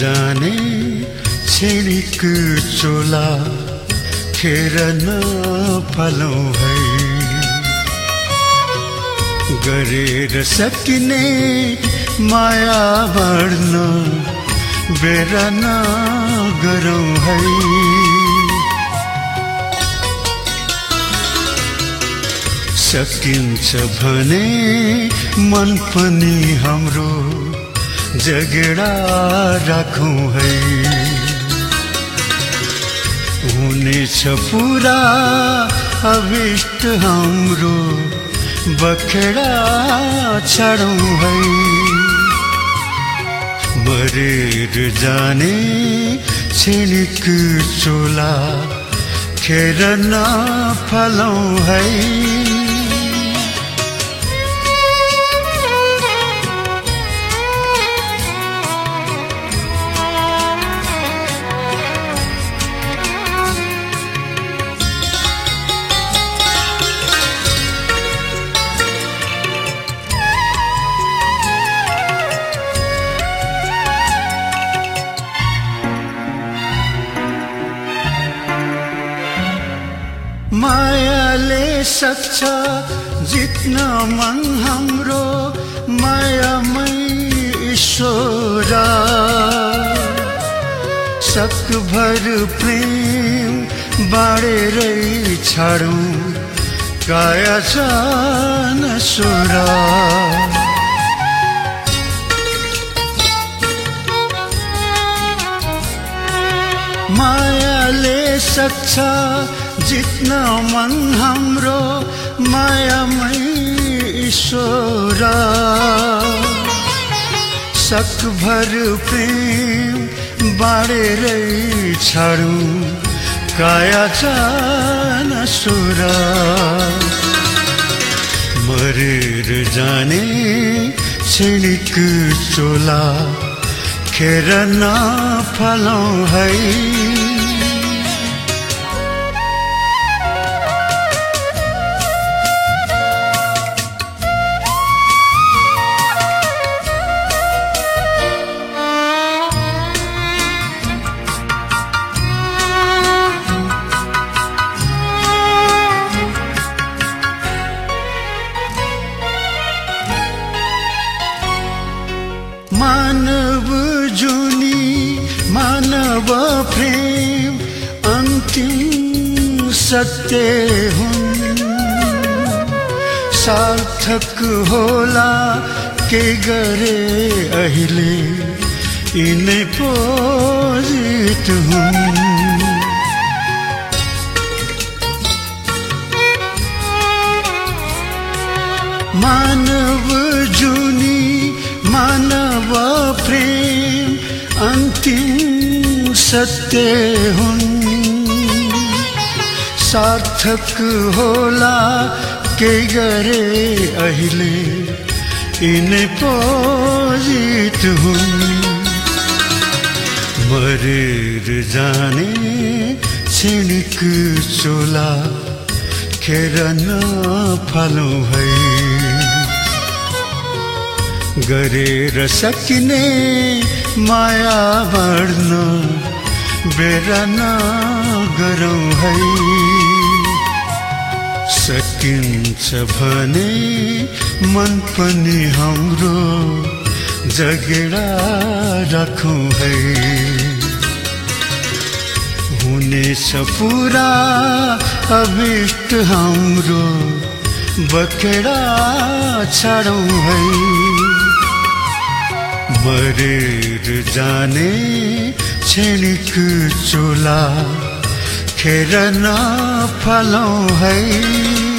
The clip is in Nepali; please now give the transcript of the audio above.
जाने छिडिक चोला खेर नफलौँ है। गरेर सकिने माया बढ्न बेरा नगरौँ है। सकिन्छ भने मन पनि हाम्रो जगेडा राखौँ है। हुनेछ पुरा अभिष्ट हाम्रो बखेडा छाडौँ है। मरेर जाने छिनिक चोला खेर नफलौँ है। मायाले सक्छ। जित्न मन हाम्रो मायामै ईश्वर। सकभर प्रेम बाँडेरै छाडौँ। काया छ सोरा सक्छ जित्न मन हाम्रो मायामै ईश्वर। सकभर प्रेम बाँडेरै छाडौँ काया जान सुर। मरेर जाने छिडिक चोला खेर नफलौँ है। मानव प्रेम अन्तिम सत्य हुन्, सार्थक होला के गरे अहिले यिनै पोजित हुन्। मानव जुनी मानव प्रेम अन्तिम सत्य हुन्। सार्थक होला के गरे अहिले? यिनै पोजित हुन्। मरेर जाने छिनिक चोला खेर नफलौँ है। गरेर सकिने माया बढ्न बेरा है। सकिन्छ भने मन पनि हाम्रो जगेडा राखौँ है। हुनेछ पुरा अभिष्ट हाम्रो बखेडा छाडौँ है। मरेर जाने छिनिक चोला खेर नफलौँ है।